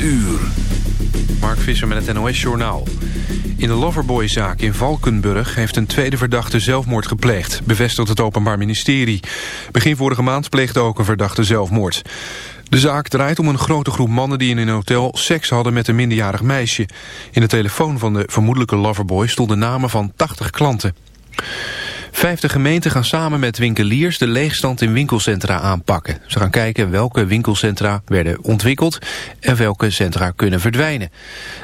uur. Mark Visser met het NOS-journaal. In de Loverboy-zaak in Valkenburg heeft een tweede verdachte zelfmoord gepleegd, bevestigt het Openbaar Ministerie. Begin vorige maand pleegde ook een verdachte zelfmoord. De zaak draait om een grote groep mannen die in een hotel seks hadden met een minderjarig meisje. In de telefoon van de vermoedelijke Loverboy stonden namen van 80 klanten. Vijfde gemeenten gaan samen met winkeliers de leegstand in winkelcentra aanpakken. Ze gaan kijken welke winkelcentra werden ontwikkeld en welke centra kunnen verdwijnen.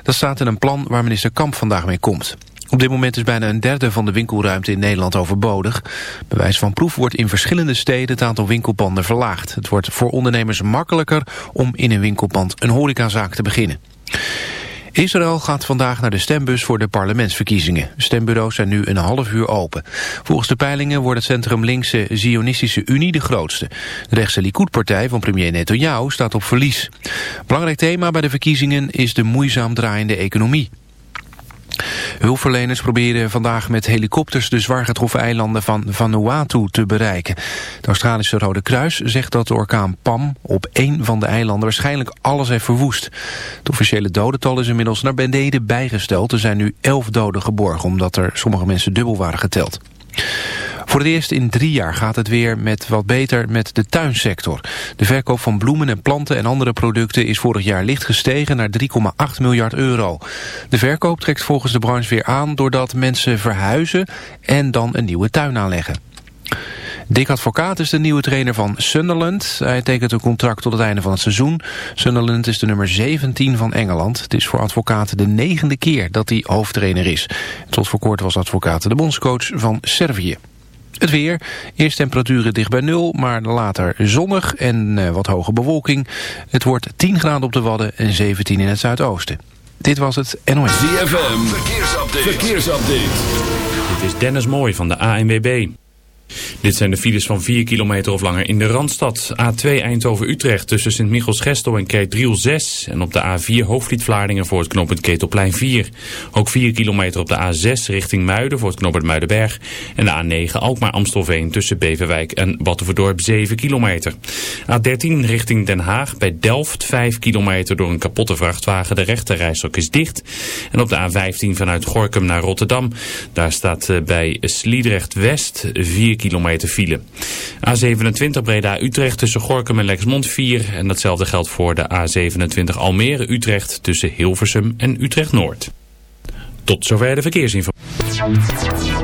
Dat staat in een plan waar minister Kamp vandaag mee komt. Op dit moment is bijna een derde van de winkelruimte in Nederland overbodig. Bij wijze van proef wordt in verschillende steden het aantal winkelpanden verlaagd. Het wordt voor ondernemers makkelijker om in een winkelpand een horecazaak te beginnen. Israël gaat vandaag naar de stembus voor de parlementsverkiezingen. Stembureaus zijn nu een half uur open. Volgens de peilingen wordt het centrum linkse Zionistische Unie de grootste. De rechtse Likud-partij van premier Netanyahu staat op verlies. Belangrijk thema bij de verkiezingen is de moeizaam draaiende economie. Hulpverleners proberen vandaag met helikopters de zwaar getroffen eilanden van Vanuatu te bereiken. Het Australische Rode Kruis zegt dat de orkaan Pam op één van de eilanden waarschijnlijk alles heeft verwoest. Het officiële dodental is inmiddels naar beneden bijgesteld. Er zijn nu elf doden geborgen omdat er sommige mensen dubbel waren geteld. Voor het eerst in drie jaar gaat het weer met wat beter met de tuinsector. De verkoop van bloemen en planten en andere producten is vorig jaar licht gestegen naar 3,8 miljard euro. De verkoop trekt volgens de branche weer aan doordat mensen verhuizen en dan een nieuwe tuin aanleggen. Dick Advocaat is de nieuwe trainer van Sunderland. Hij tekent een contract tot het einde van het seizoen. Sunderland is de nummer 17 van Engeland. Het is voor Advocaat de negende keer dat hij hoofdtrainer is. Tot voor kort was Advocaat de bondscoach van Servië. Het weer, eerst temperaturen dicht bij nul, maar later zonnig en uh, wat hoge bewolking. Het wordt 10 graden op de Wadden en 17 in het zuidoosten. Dit was het NOS. ZFM, verkeersupdate. verkeersupdate. Dit is Dennis Mooij van de ANWB. Dit zijn de files van 4 kilometer of langer in de Randstad. A2 Eindhoven-Utrecht tussen Sint-Michels-Gestel en Kerkdriel 6. En op de A4 Hoofdvliet-Vlaardingen voor het knooppunt Ketelplein 4. Ook 4 kilometer op de A6 richting Muiden voor het knooppunt Muidenberg. En de A9 Alkmaar-Amstelveen tussen Beverwijk en Battenverdorp 7 kilometer. A13 richting Den Haag bij Delft 5 kilometer door een kapotte vrachtwagen. De rechterrijstok is dicht. En op de A15 vanuit Gorkum naar Rotterdam. Daar staat eh, bij Sliedrecht-West 4 kilometer file. A27 Breda-Utrecht tussen Gorkum en Lexmond 4. En datzelfde geldt voor de A27 Almere-Utrecht tussen Hilversum en Utrecht-Noord. Tot zover de verkeersinformatie.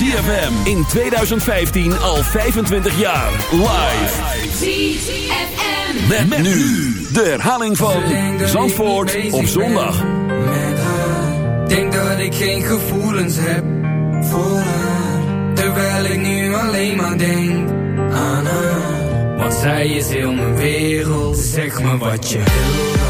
ZFM in 2015 al 25 jaar. Live. ZFM. Met, met nu de herhaling van Zandvoort op zondag. Met haar. Denk dat ik geen gevoelens heb voor haar. Terwijl ik nu alleen maar denk aan haar. Want zij is heel mijn wereld, zeg me wat je wil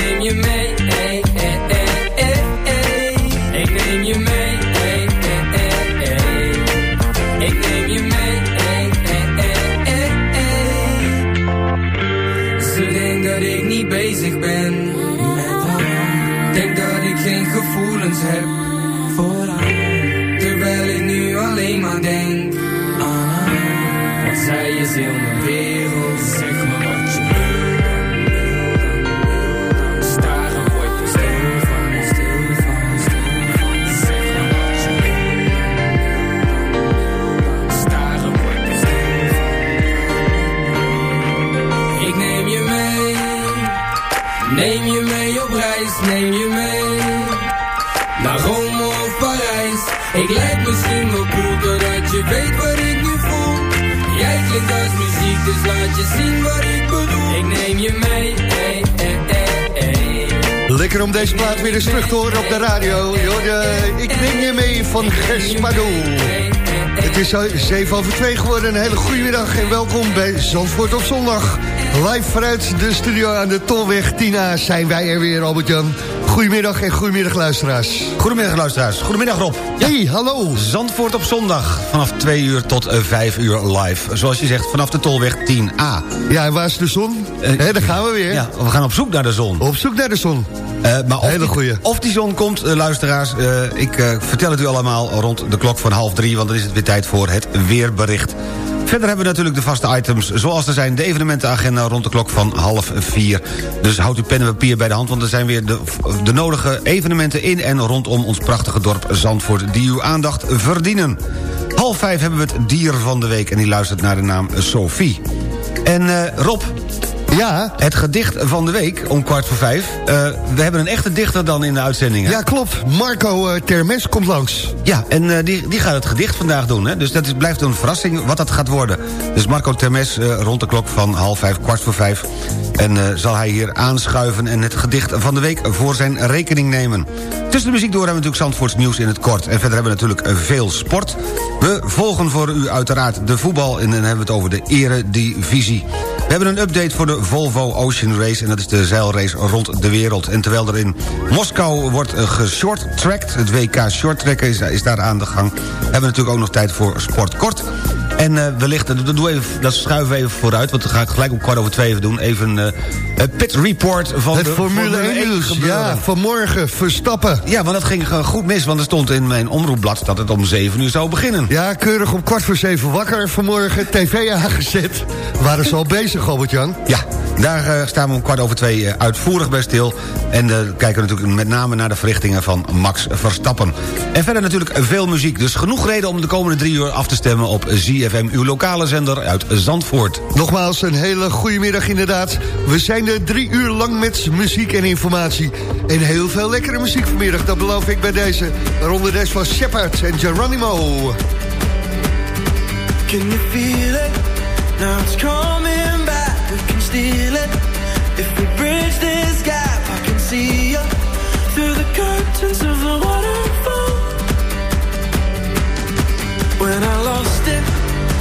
dus laat je zien wat ik bedoel Ik neem je mee, ey, ey, ey, ey. Lekker om deze plaat weer eens terug te horen op de radio. Jorde, ik neem je mee van Gers Pardoel. Het is 7 over 2 geworden. Een hele goede en welkom bij Zandvoort op zondag. Live vanuit de studio aan de Tolweg Tina zijn wij er weer, Albert-Jan. Goedemiddag en goedemiddag luisteraars. Goedemiddag luisteraars. Goedemiddag Rob. Hey, hallo. Zandvoort op zondag. Vanaf 2 uur tot 5 uur live. Zoals je zegt, vanaf de Tolweg 10A. Ja, en waar is de zon? Uh, daar gaan we weer. Ja, we gaan op zoek naar de zon. Op zoek naar de zon. Uh, maar of Hele goeie. Die, of die zon komt, uh, luisteraars, ik vertel het u allemaal rond de klok van half drie... want dan is het weer tijd voor het weerbericht. Verder hebben we natuurlijk de vaste items zoals er zijn... de evenementenagenda rond de klok van half vier. Dus houd uw pen en papier bij de hand... want er zijn weer de, de nodige evenementen in en rondom ons prachtige dorp Zandvoort... die uw aandacht verdienen. Half vijf hebben we het dier van de week... en die luistert naar de naam Sophie. En uh, Rob, ja? Het gedicht van de week, om kwart voor vijf. Uh, we hebben een echte dichter dan in de uitzending. Hè? Ja, klopt. Marco uh, Termes komt langs. Ja, en uh, die, die gaat het gedicht vandaag doen. Hè? Dus dat is, blijft een verrassing wat dat gaat worden. Dus Marco Termes rond de klok van half vijf, kwart voor vijf. En zal hij hier aanschuiven en het gedicht van de week voor zijn rekening nemen. Tussen de muziek door hebben we natuurlijk Zandvoorts nieuws in het kort. En verder hebben we natuurlijk veel sport. We volgen voor u uiteraard de voetbal en dan hebben we het over de eredivisie. We hebben een update voor de Volvo Ocean Race... en dat is de zeilrace rond de wereld. En terwijl er in Moskou wordt geshort-tracked... het WK short-tracken is, is, daar aan de gang... hebben we natuurlijk ook nog tijd voor sport kort. En uh, wellicht, dat, doe even, dat schuiven we even vooruit... want dan ga ik gelijk om kwart over twee even doen. Even uh, het pit report van het de Formule 1 nieuws. Ja, vanmorgen Verstappen. Ja, want dat ging goed mis, want er stond in mijn omroepblad... dat het om zeven uur zou beginnen. Ja, keurig om kwart voor zeven wakker vanmorgen. TV aangezet. Waren ze al bezig, Albert-Jan? Ja, daar uh, staan we om kwart over twee uitvoerig bij stil. En kijken we natuurlijk met name naar de verrichtingen van Max Verstappen. En verder natuurlijk veel muziek. Dus genoeg reden om de komende drie uur af te stemmen op ZFM, uw lokale zender uit Zandvoort. Nogmaals, een hele goede middag inderdaad. We zijn er drie uur lang met muziek en informatie. En heel veel lekkere muziek vanmiddag, dat beloof ik bij deze. Waaronder des van Shepard en Geronimo. Can you feel it? Now it's coming back, we can steal it. If we bridge this gap, I can see you. Through the curtains of the waterfall. When I lost it,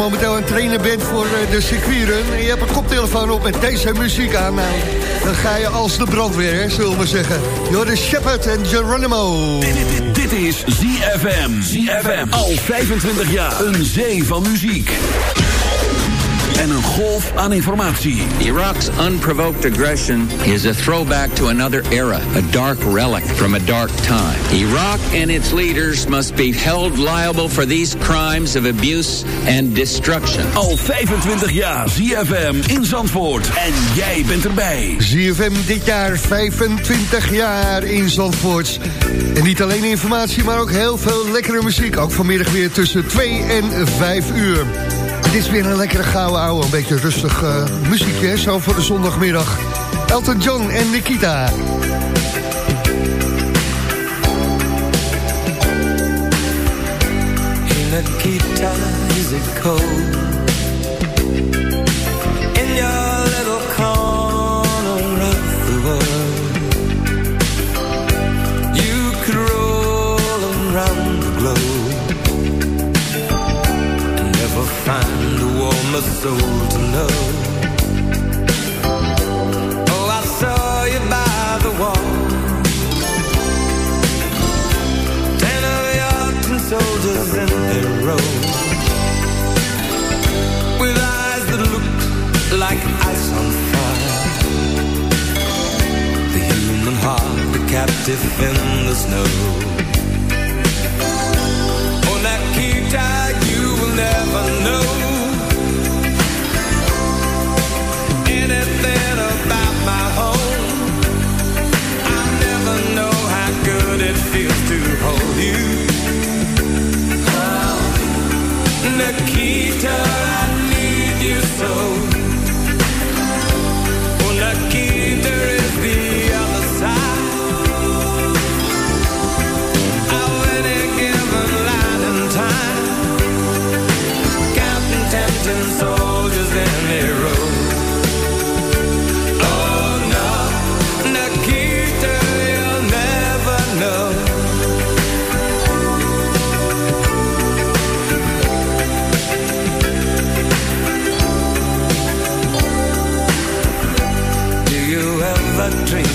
momenteel aan het trainen bent voor eh, de circuitrun... en je hebt een koptelefoon op met deze muziek aan... Nou, dan ga je als de brandweer, zullen we zeggen. Door Shepard en Geronimo. Dit, dit, dit is ZFM. ZFM. Al 25 jaar. Een zee van muziek. En een golf aan informatie. Iraq's unprovoked aggression is a throwback to another era, a dark relic from a dark time. Iraq and its leaders must be held liable for these crimes of abuse and destruction. Al 25 jaar ZFM in Zandvoort. En jij bent erbij. ZFM dit jaar 25 jaar in Zandvoort. En niet alleen informatie, maar ook heel veel lekkere muziek. Ook vanmiddag weer tussen 2 en 5 uur. Dit is weer een lekkere gouden ouwe, een beetje rustig uh, muziekje, zo voor de zondagmiddag. Elton John en Nikita. Is it cold? Soul to know. Oh, I saw you by the wall. Ten of soldiers in a row. With eyes that looked like ice on fire. The human heart, a captive in the snow. Oh, Nikita, you will never know hold you. Oh, Nikita,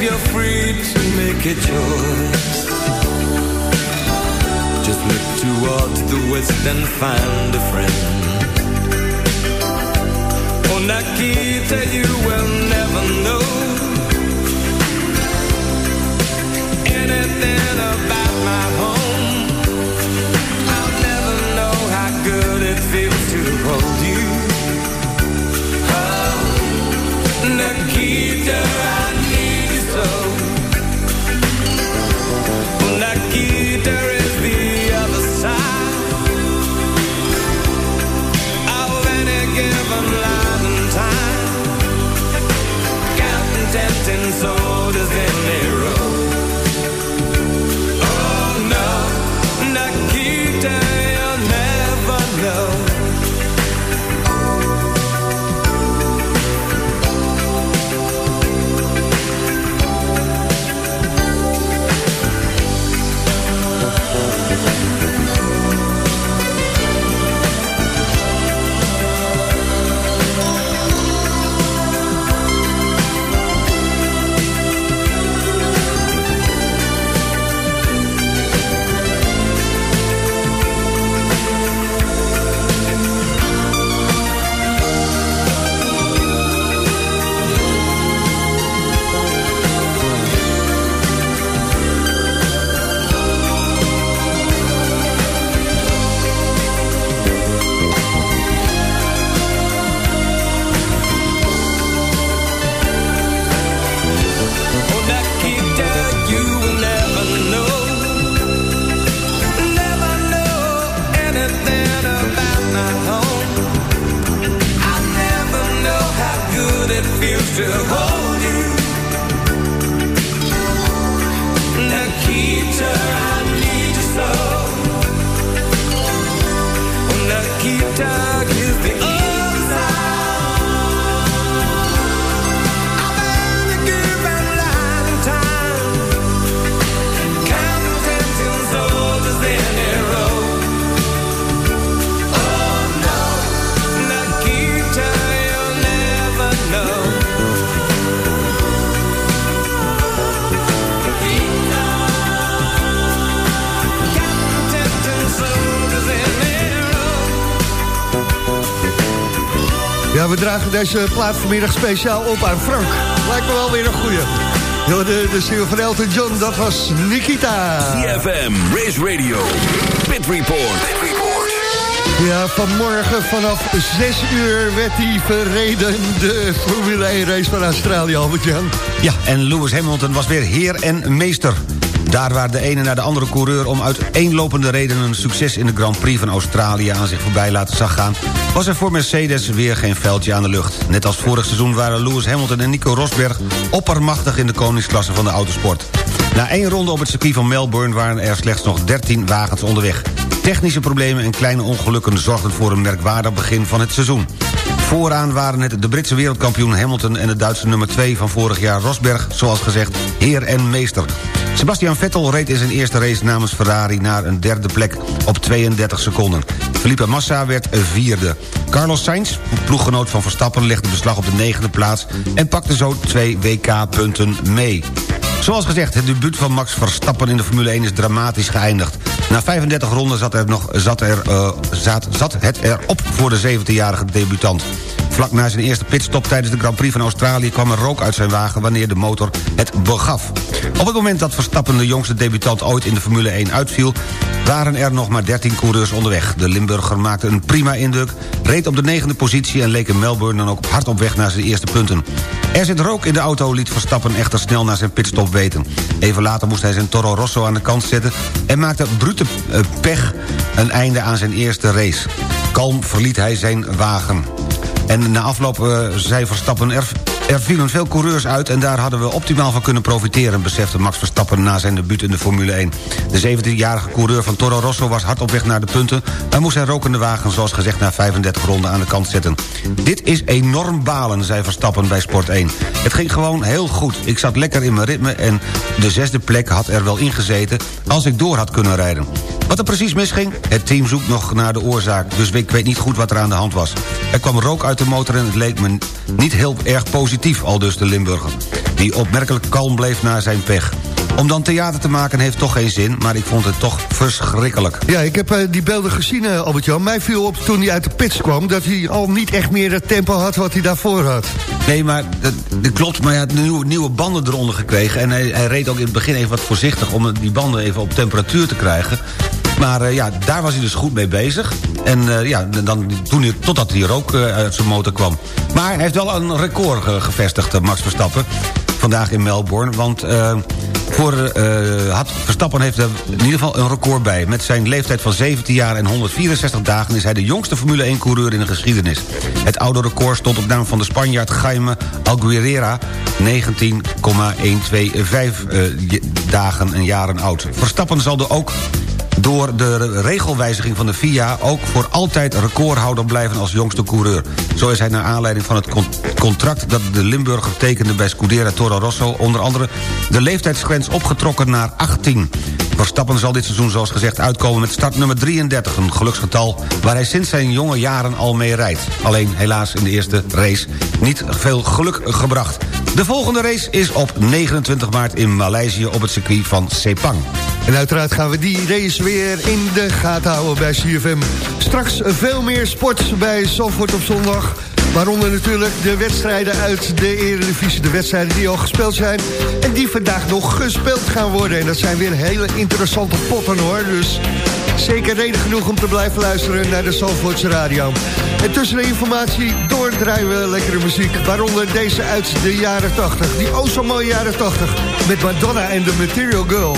you're free to make a choice. Just look towards the west and find a friend. Oh, Nikita, you will never know anything we dragen deze plaat vanmiddag speciaal op aan Frank. Lijkt me wel weer een goeie. Yo, de, de single van Elton John, dat was Nikita. CFM, Race Radio, Pit Report. Ja, vanmorgen vanaf 6 uur werd hij verreden. De Formule 1 race van Australië, Albert-Jan. Ja, en Lewis Hamilton was weer heer en meester. Daar waar de ene naar de andere coureur om uiteenlopende redenen... succes in de Grand Prix van Australië aan zich voorbij laten zag gaan... was er voor Mercedes weer geen veldje aan de lucht. Net als vorig seizoen waren Lewis Hamilton en Nico Rosberg... oppermachtig in de koningsklasse van de autosport. Na één ronde op het circuit van Melbourne waren er slechts nog 13 wagens onderweg. Technische problemen en kleine ongelukken zorgden voor een merkwaardig begin van het seizoen. Vooraan waren het de Britse wereldkampioen Hamilton... en de Duitse nummer 2 van vorig jaar Rosberg, zoals gezegd, heer en meester. Sebastian Vettel reed in zijn eerste race namens Ferrari... naar een derde plek op 32 seconden. Felipe Massa werd vierde. Carlos Sainz, ploeggenoot van Verstappen... legde beslag op de negende plaats... en pakte zo twee WK-punten mee. Zoals gezegd, het debuut van Max Verstappen in de Formule 1 is dramatisch geëindigd. Na 35 ronden zat, er nog, zat, er, uh, zat, zat het erop voor de 17-jarige debutant. Vlak na zijn eerste pitstop tijdens de Grand Prix van Australië... kwam er rook uit zijn wagen wanneer de motor het begaf. Op het moment dat Verstappen de jongste debutant ooit in de Formule 1 uitviel... waren er nog maar 13 coureurs onderweg. De Limburger maakte een prima indruk, reed op de negende positie... en leek in Melbourne dan ook hard op weg naar zijn eerste punten. Er zit rook in de auto, liet Verstappen echter snel naar zijn pitstop weten. Even later moest hij zijn Toro Rosso aan de kant zetten... en maakte brute eh, pech een einde aan zijn eerste race. Kalm verliet hij zijn wagen. En na afloop uh, zei Verstappen... Er, er vielen veel coureurs uit en daar hadden we optimaal van kunnen profiteren... besefte Max Verstappen na zijn debuut in de Formule 1. De 17-jarige coureur van Toro Rosso was hard op weg naar de punten... maar moest zijn rokende wagen zoals gezegd na 35 ronden aan de kant zetten. Dit is enorm balen, zei Verstappen bij Sport 1. Het ging gewoon heel goed. Ik zat lekker in mijn ritme en de zesde plek had er wel ingezeten... als ik door had kunnen rijden. Wat er precies misging? Het team zoekt nog naar de oorzaak, dus ik weet niet goed wat er aan de hand was. Er kwam rook uit de motor en het leek me niet heel erg positief, al dus de Limburger. Die opmerkelijk kalm bleef na zijn pech. Om dan theater te maken heeft toch geen zin, maar ik vond het toch verschrikkelijk. Ja, ik heb uh, die beelden gezien, uh, Albert-Jan. Mij viel op toen hij uit de pits kwam... dat hij al niet echt meer het tempo had wat hij daarvoor had. Nee, maar dat, dat klopt. Maar hij had nieuwe, nieuwe banden eronder gekregen. En hij, hij reed ook in het begin even wat voorzichtig... om die banden even op temperatuur te krijgen. Maar uh, ja, daar was hij dus goed mee bezig. En uh, ja, dan, toen hij, totdat hij rook uh, uit zijn motor kwam. Maar hij heeft wel een record gevestigd, Max Verstappen. Vandaag in Melbourne. Want voor, had, Verstappen heeft er in ieder geval een record bij. Met zijn leeftijd van 17 jaar en 164 dagen... is hij de jongste Formule 1-coureur in de geschiedenis. Het oude record stond op naam van de Spanjaard Jaime Alguerera... 19,125 dagen en jaren oud. Verstappen zal er ook door de regelwijziging van de FIA... ook voor altijd recordhouder blijven als jongste coureur. Zo is hij naar aanleiding van het contract... dat de Limburger tekende bij Scudera Toro Rosso... onder andere de leeftijdsgrens opgetrokken naar 18. Verstappen zal dit seizoen zoals gezegd uitkomen met start nummer 33... een geluksgetal waar hij sinds zijn jonge jaren al mee rijdt. Alleen helaas in de eerste race niet veel geluk gebracht. De volgende race is op 29 maart in Maleisië op het circuit van Sepang. En uiteraard gaan we die race weer in de gaten houden bij CFM. Straks veel meer sport bij Zandvoort op zondag. Waaronder natuurlijk de wedstrijden uit de Eredivisie. De wedstrijden die al gespeeld zijn. En die vandaag nog gespeeld gaan worden. En dat zijn weer hele interessante potten hoor. Dus zeker reden genoeg om te blijven luisteren naar de Zandvoortse radio. En tussen de informatie doordraaien we lekkere muziek. Waaronder deze uit de jaren 80. Die oh zo mooie jaren 80. Met Madonna en de Material Girl.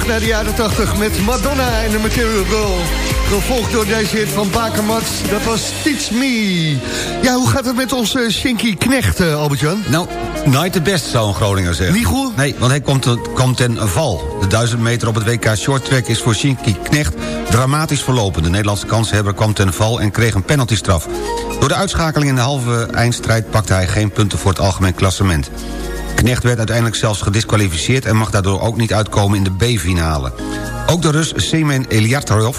Terug naar de jaren 80 met Madonna en de Material Girl. Gevolgd door deze hit van Bakermat, dat was Teach Me. Ja, hoe gaat het met onze Shinky Knecht, eh, Albert-Jan? Nou, nooit de best, zou een Groninger zeggen. Niet goed? Nee, want hij komt, komt ten val. De 1000 meter op het WK Shorttrack is voor Shinky Knecht dramatisch verlopen. De Nederlandse kanshebber kwam ten val en kreeg een penaltystraf. Door de uitschakeling in de halve eindstrijd pakte hij geen punten voor het algemeen klassement. Knecht werd uiteindelijk zelfs gedisqualificeerd... en mag daardoor ook niet uitkomen in de B-finale. Ook de Rus Semen Eliatarov,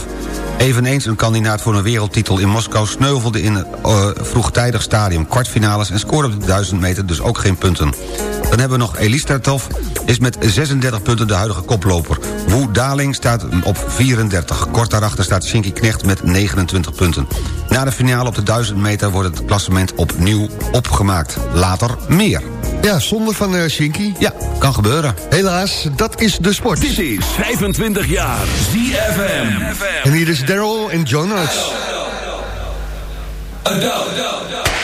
eveneens een kandidaat voor een wereldtitel in Moskou... sneuvelde in een eh, vroegtijdig stadium kwartfinales... en scoorde op de 1000 meter dus ook geen punten. Dan hebben we nog Elis Tartov, is met 36 punten de huidige koploper. Woe Daling staat op 34. Kort daarachter staat Shinky Knecht met 29 punten. Na de finale op de 1000 meter wordt het klassement opnieuw opgemaakt. Later meer. Ja, zonde van eh Shinky. Ja, kan gebeuren. Helaas, dat is de sport. Dit is 25 jaar ZFM. En hier is Daryl en. You've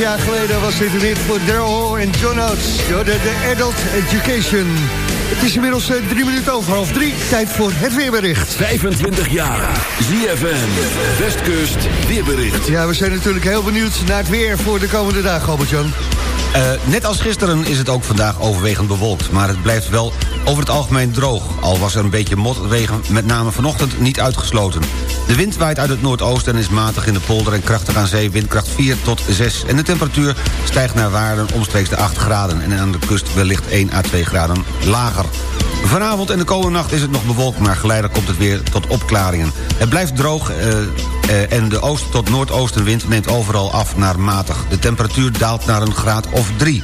jaar geleden was dit weer voor Daryl en John Oates. De, de Adult Education. Het is inmiddels eh, drie minuten over half drie. Tijd voor het weerbericht. 25 jaar. ZFM. Westkust weerbericht. Ja, we zijn natuurlijk heel benieuwd naar het weer voor de komende dagen, Albert-Jan. Eh, net als gisteren is het ook vandaag overwegend bewolkt... maar het blijft wel over het algemeen droog. Al was er een beetje motregen, met name vanochtend, niet uitgesloten. De wind waait uit het noordoosten en is matig in de polder... en krachtig aan zee, windkracht 4 tot 6. En de temperatuur stijgt naar waarden omstreeks de 8 graden... en aan de kust wellicht 1 à 2 graden lager. Vanavond en de komende nacht is het nog bewolkt... maar geleidelijk komt het weer tot opklaringen. Het blijft droog eh, eh, en de oost- tot noordoostenwind neemt overal af naar matig. De temperatuur daalt naar een graad of 3.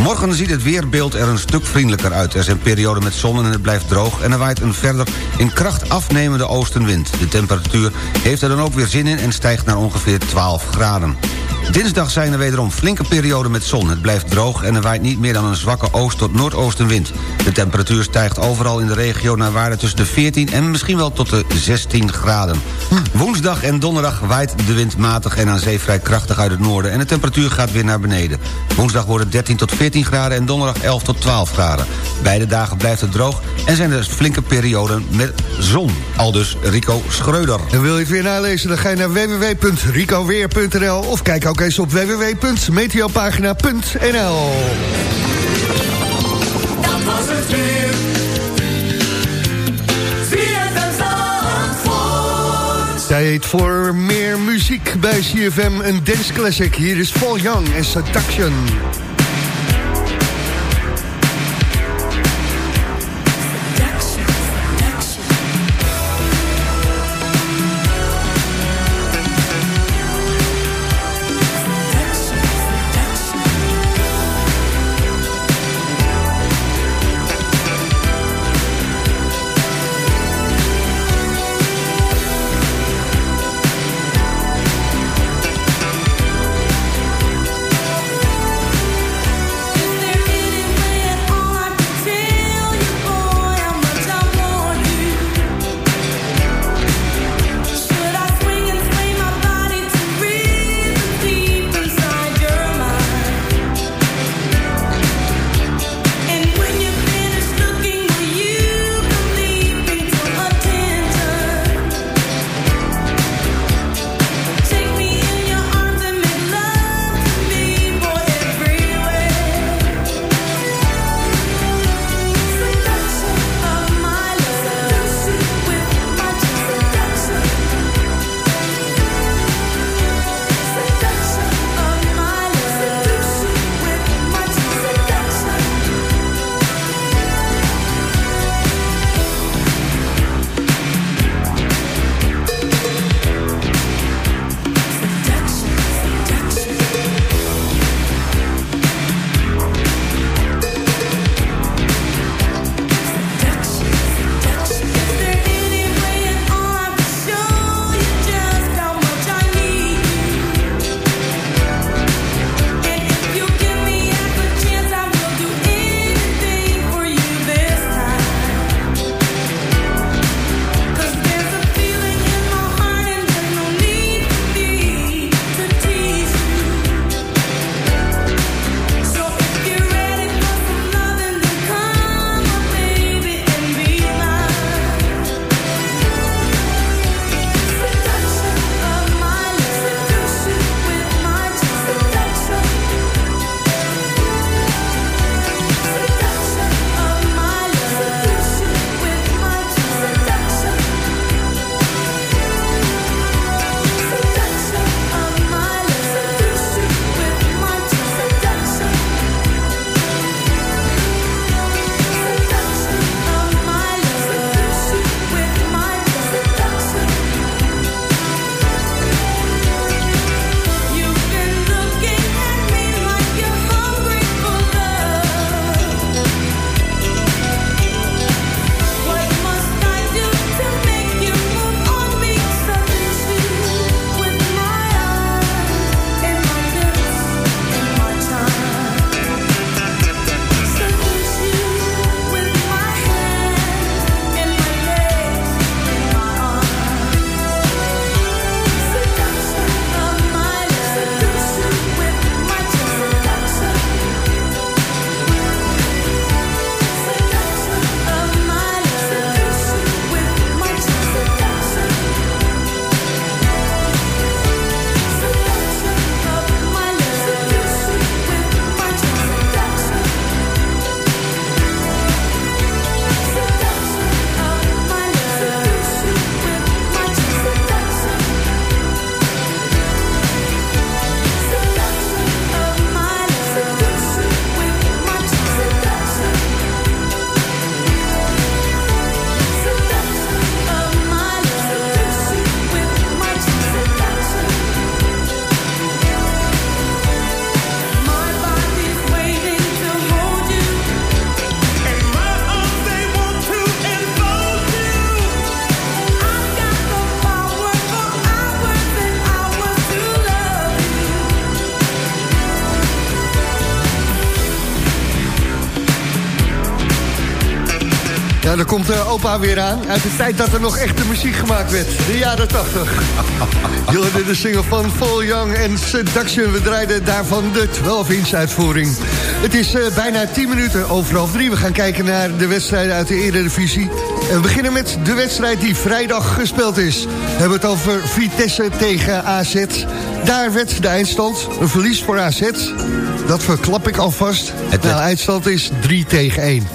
Morgen ziet het weerbeeld er een stuk vriendelijker uit. Er zijn perioden met zon en het blijft droog... en er waait een verder in kracht afnemende oostenwind. De temperatuur heeft er dan ook weer zin in... en stijgt naar ongeveer 12 graden. Dinsdag zijn er wederom flinke perioden met zon. Het blijft droog en er waait niet meer dan een zwakke oost- tot noordoostenwind. De temperatuur stijgt overal in de regio naar waarde tussen de 14 en misschien wel tot de 16 graden. Woensdag en donderdag waait de wind matig en aan zee vrij krachtig uit het noorden... en de temperatuur gaat weer naar beneden. Woensdag wordt het 13 tot 14 graden en donderdag 11 tot 12 graden. Beide dagen blijft het droog en zijn er flinke perioden met zon. Aldus Rico Schreuder. En wil je het weer nalezen, dan ga je naar www.ricoweer.nl... of kijk ook eens op www.meteopagina.nl. Dat was het weer. Tijd voor meer muziek bij CFM, een dance classic. Hier is Paul Young en. Seduction. Komt eh, opa weer aan. Uit de tijd dat er nog echte muziek gemaakt werd. De jaren 80. Je hoorde de single van Full Young en Seduction. We draaiden daarvan de 12-inch uitvoering. Het is eh, bijna 10 minuten over half drie. We gaan kijken naar de wedstrijden uit de Eredivisie. En we beginnen met de wedstrijd die vrijdag gespeeld is. We hebben het over Vitesse tegen AZ. Daar werd de eindstand een verlies voor AZ. Dat verklap ik alvast. Het nou, eindstand is 3 tegen 1.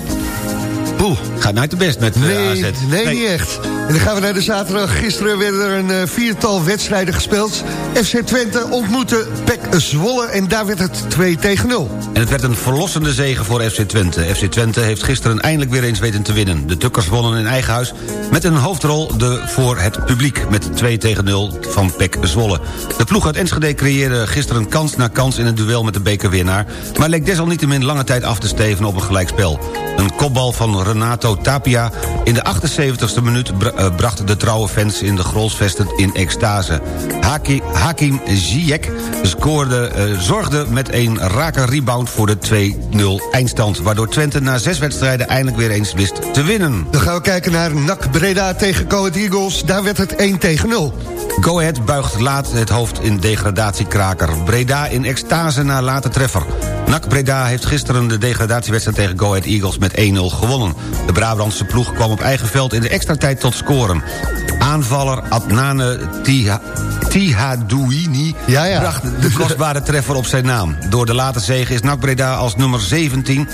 Oeh, gaat nooit de best met eh, Nee, AZ. nee, niet echt. En dan gaan we naar de zaterdag. Gisteren werden er een eh, viertal wedstrijden gespeeld. FC Twente ontmoette PEC Zwolle en daar werd het 2 tegen 0. En het werd een verlossende zege voor FC Twente. FC Twente heeft gisteren eindelijk weer eens weten te winnen. De Tukkers wonnen in eigen huis met een hoofdrol de, voor het publiek... met 2 tegen 0 van PEC Zwolle. De ploeg uit Enschede creëerde gisteren kans na kans... in het duel met de bekerwinnaar... maar leek desalniettemin lange tijd af te steven op een gelijkspel. Een kopbal van Renato Tapia in de 78e minuut... eh, bracht de trouwe fans in de Grolsvesten in extase. Haki, Hakim Ziyech scoorde, eh, zorgde met een rake rebound voor de 2-0 eindstand... waardoor Twente na zes wedstrijden eindelijk weer eens wist te winnen. Dan gaan we kijken naar NAC Breda tegen Coët Eagles. Daar werd het 1 tegen 0. Go Ahead buigt laat het hoofd in degradatiekraker. Breda in extase na late treffer. NAC Breda heeft gisteren de degradatiewedstrijd tegen Go Ahead Eagles met 1-0 gewonnen. De Brabantse ploeg kwam op eigen veld in de extra tijd tot scoren. Aanvaller Adnane Tiha, Tihadouini Ja, ja. bracht de kostbare treffer op zijn naam. Door de late zege is NAC Breda als nummer 17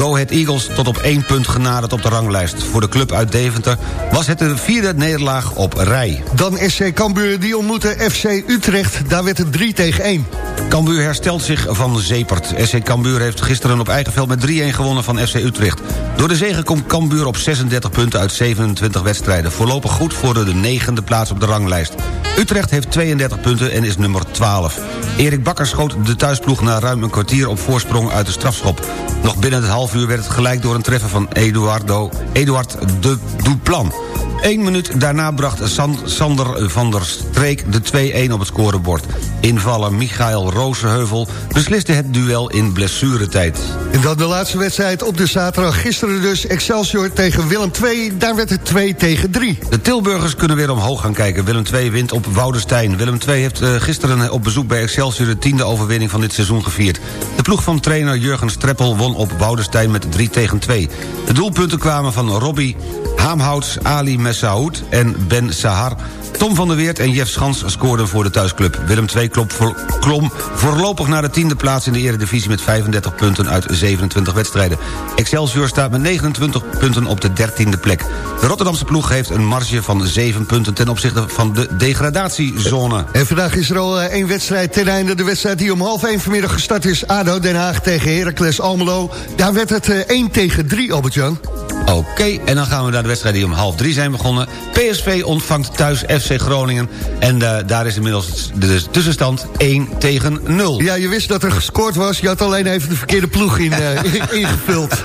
Go Ahead Eagles tot op één punt genaderd op de ranglijst. Voor de club uit Deventer was het de vierde nederlaag op rij. Dan SC Cambuur, die ontmoette FC Utrecht. Daar werd het 3 tegen 1. Cambuur herstelt zich van Zepert. SC Cambuur heeft gisteren op eigen veld met 3-1 gewonnen van FC Utrecht. Door de zege komt Cambuur op 36 punten uit 27 wedstrijden. Voorlopig goed voor de negende plaats op de ranglijst. Utrecht heeft 32 punten en is nummer 12. Erik Bakker schoot de thuisploeg na ruim een kwartier op voorsprong uit de strafschop. Nog binnen het half uur werd het gelijk door een treffer van Eduardo, Eduard de Duplan. Eén minuut daarna bracht San- Sander van der Streek de 2-1 op het scorebord. Invaller Michael Rozenheuvel besliste het duel in blessuretijd. En dan de laatste wedstrijd op de zaterdag. Gisteren dus Excelsior tegen Willem 2. Daar werd het 2 tegen 3. De Tilburgers kunnen weer omhoog gaan kijken. Willem II wint op Woudenstein. Willem II heeft eh, gisteren op bezoek bij Excelsior... de tiende overwinning van dit seizoen gevierd. De ploeg van trainer Jurgen Streppel won op Woudenstein met 3 tegen 2. De doelpunten kwamen van Robbie Haamhouts, Ali Messaoud en Ben Sahar... Tom van der Weert en Jeff Schans scoorden voor de thuisclub. Willem II klom, voor- klom voorlopig naar de tiende plaats in de eredivisie... met 35 punten uit 27 wedstrijden. Excelsior staat met 29 punten op de dertiende plek. De Rotterdamse ploeg heeft een marge van 7 punten... ten opzichte van de degradatiezone. En vandaag is er al eh, één wedstrijd ten einde. De wedstrijd die om half 1 vanmiddag gestart is. ADO Den Haag tegen Heracles Almelo. Daar werd het eh, 1 tegen 3, Albert-Jan. Oké, en dan gaan we naar de wedstrijden die om half drie zijn begonnen. PSV ontvangt thuis FC Groningen. En eh, daar is inmiddels de tussenstand 1 tegen 0. Ja, je wist dat er gescoord was. Je had alleen even de verkeerde ploeg in, eh, in- ingevuld.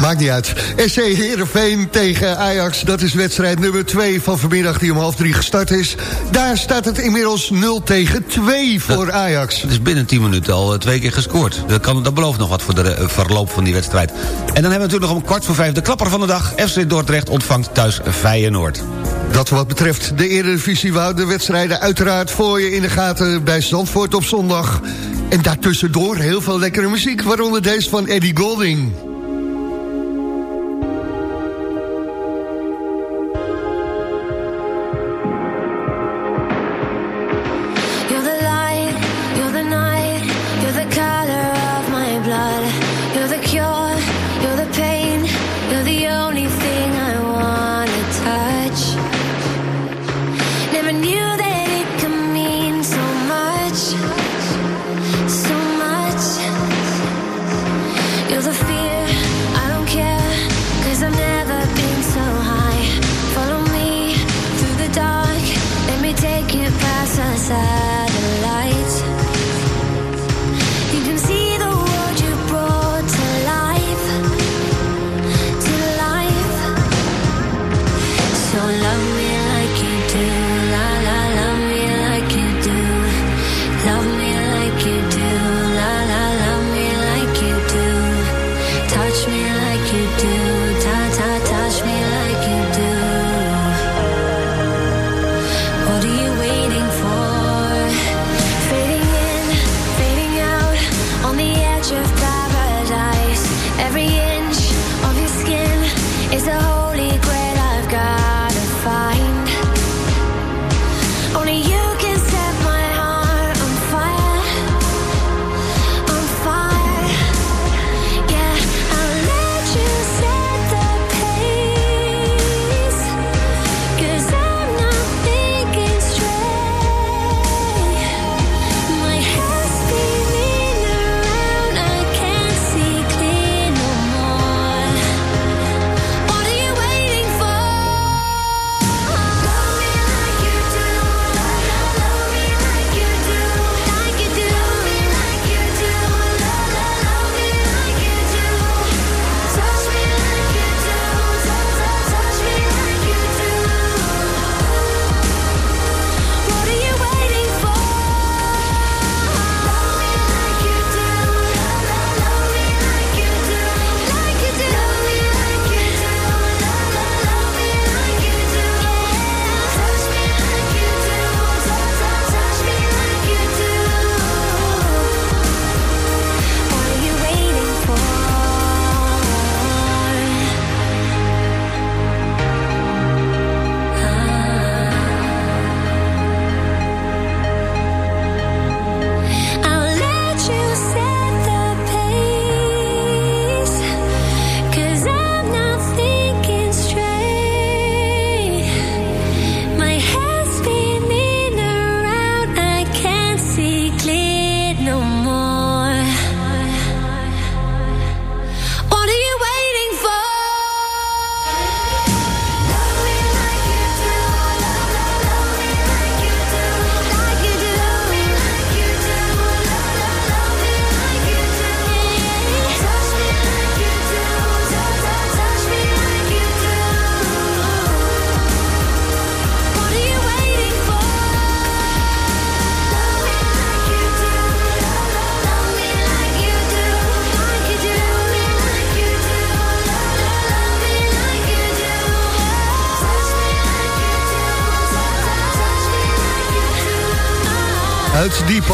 Maakt niet uit. SC Heerenveen tegen Ajax. Dat is wedstrijd nummer 2 van vanmiddag die om half drie gestart is. Daar staat het inmiddels 0 tegen 2 voor Ajax. Het is binnen 10 minuten al eh, twee keer gescoord. Dat, kan, dat belooft nog wat voor de verloop van die wedstrijd. En dan hebben we natuurlijk nog om kwart voor vijf de klapper van de dag. FC Dordrecht ontvangt thuis Feyenoord. Dat wat betreft de Eredivisie. We houden de wedstrijden uiteraard voor je in de gaten bij Zandvoort op zondag. En daartussendoor heel veel lekkere muziek. Waaronder deze van Eddie Golding.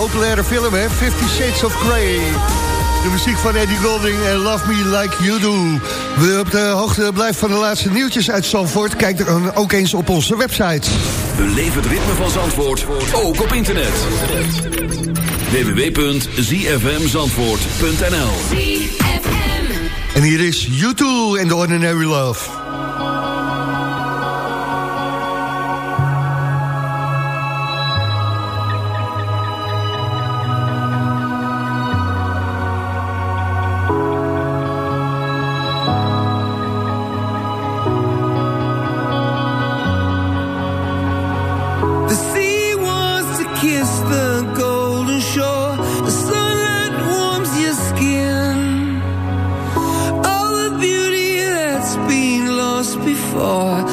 Populaire film, hè? Fifty Shades of Grey. De muziek van Eddie Golding en Love Me Like You Do. Wil je op de hoogte blijven van de laatste nieuwtjes uit Zandvoort? Kijk dan ook eens op onze website. Beleef het ritme van Zandvoort, ook op internet. www.zfmzandvoort.nl En hier is U2 en The Ordinary Love. Lost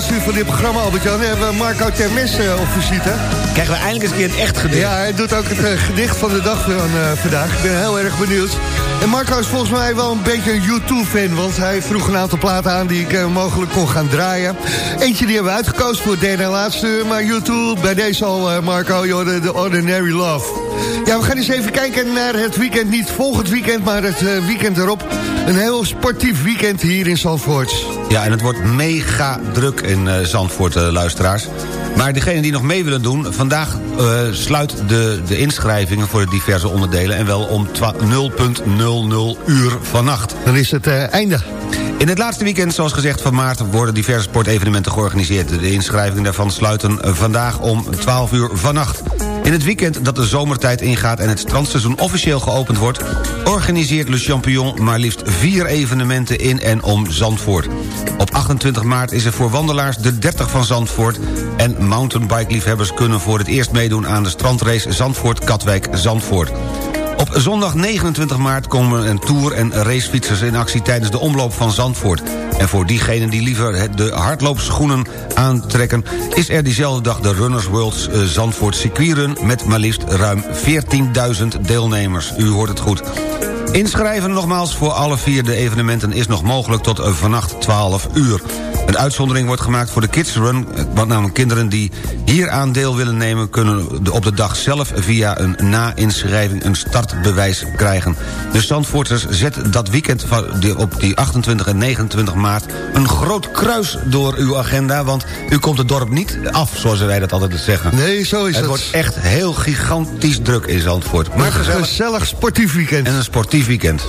laatste uur van dit programma, Albert-Jan... hebben we Marco Termes eh, op visite. Krijgen we eindelijk eens een keer een echt gedicht. Ja, hij doet ook het eh, gedicht van de dag van eh, vandaag. Ik ben heel erg benieuwd. En Marco is volgens mij wel een beetje een U2-fan... want hij vroeg een aantal platen aan die ik mogelijk kon gaan draaien. Eentje die hebben we uitgekozen voor het derde en laatste uur... maar U2, bij deze al, Marco, joh, de Ordinary Love. Ja, we gaan eens even kijken naar het weekend. Niet volgend weekend, maar het weekend erop. Een heel sportief weekend hier in Zandvoort. Ja, en het wordt mega druk in eh, Zandvoort, eh, luisteraars. Maar degenen die nog mee willen doen... vandaag eh, sluit de, de inschrijvingen voor de diverse onderdelen... en wel om twa- 0.00 uur vannacht. Dan is het einde. In het laatste weekend, zoals gezegd van maart... worden diverse sportevenementen georganiseerd. De inschrijvingen daarvan sluiten vandaag om 12 uur vannacht. In het weekend dat de zomertijd ingaat en het strandseizoen officieel geopend wordt... organiseert Le Champion maar liefst vier evenementen in en om Zandvoort. Op 28 maart is er voor wandelaars de 30 van Zandvoort... en mountainbike-liefhebbers kunnen voor het eerst meedoen aan de strandrace Zandvoort-Katwijk-Zandvoort. Op zondag 29 maart komen een tour- en racefietsers in actie... tijdens de omloop van Zandvoort. En voor diegenen die liever de hardloopschoenen aantrekken... is er diezelfde dag de Runners Worlds eh, Zandvoort circuitrun... met maar liefst ruim 14.000 deelnemers. U hoort het goed. Inschrijven nogmaals voor alle vier de evenementen is nog mogelijk tot eh, vannacht 12 uur. Een uitzondering wordt gemaakt voor de Kids Run... want namelijk kinderen die hier aan deel willen nemen... kunnen op de dag zelf via een na-inschrijving een startbewijs krijgen. De Zandvoorters zet dat weekend op die 28 en 29 maart... een groot kruis door uw agenda, want u komt het dorp niet af... zoals wij dat altijd zeggen. Nee, zo is het. het. wordt echt heel gigantisch druk in Zandvoort. Maar een gezellig. gezellig sportief weekend. En een sportief weekend.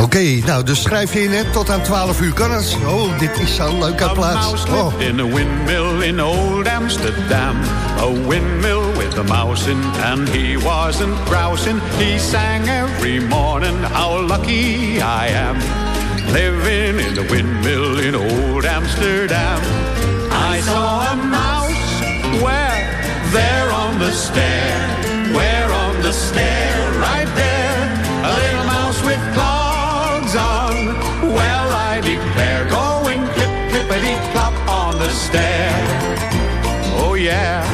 Oké, nou, dus schrijf je in, hè. Tot aan 12 uur kan het. Oh, dit is zo'n leuke plaats. Oh. in a windmill in old Amsterdam. A windmill with a mouse in, and he wasn't grousing. He sang every morning, how lucky I am. Living in the windmill in old Amsterdam. I saw a mouse where, there on the stair, where on the stair, the stair. Oh yeah.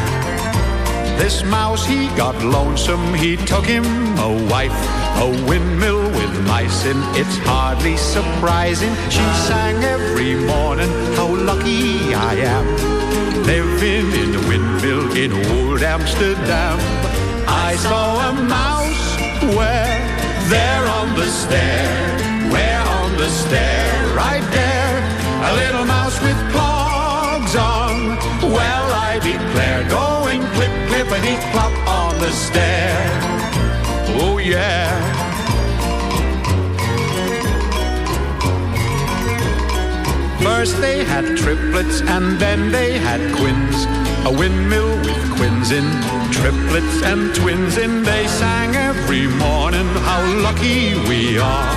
This mouse, he got lonesome, he took him a wife. A windmill with mice in, it's hardly surprising. She sang every morning, how lucky I am. Living in a windmill in old Amsterdam. I saw a mouse where, there on the stair, where on the stair, right there, a little mouse with clogs on. Well, I declare, going clip, clippity clop on the stair. Oh, yeah. First they had triplets and then they had twins. A windmill with quins in, triplets and twins in. They sang every morning how lucky we are.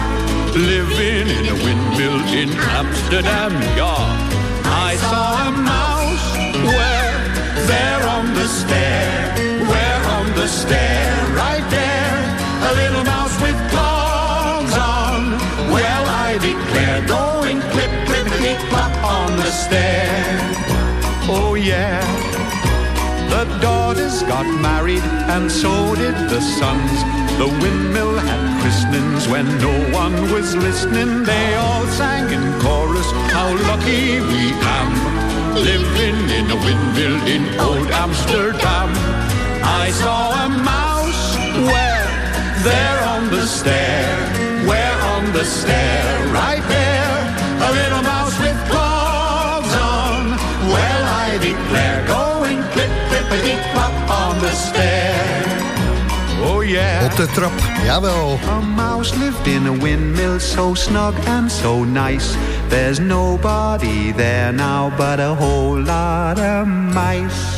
Living in a windmill in Amsterdam, yeah. I saw a mouse where, there on the stair, where on the stair, right there, a little mouse with clogs on. Well, I declare, going clip, clippity clop on the stair. Oh yeah. The daughters got married and so did the sons. The windmill had christenings when no one was listening. They all sang in chorus, how lucky we am. Living in a windmill in old Amsterdam. I saw a mouse where, there on the stair, where on the stair, right there, a little mouse with clogs on. Well, I declare, going clip, clippity clop on the stair. Oh yeah. Op de trap, jawel. A mouse lived in a windmill so snug and so nice. There's nobody there now but a whole lot of mice.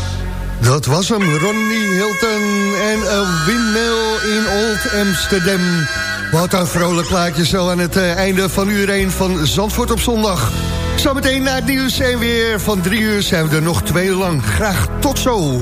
Dat was hem, Ronnie Hilton en een windmill in Old Amsterdam. Wat een vrolijk plaatje zo aan het eh, einde van uur 1 van Zandvoort op zondag. Zometeen na het nieuws en weer van drie uur zijn we er nog twee lang. Graag tot zo.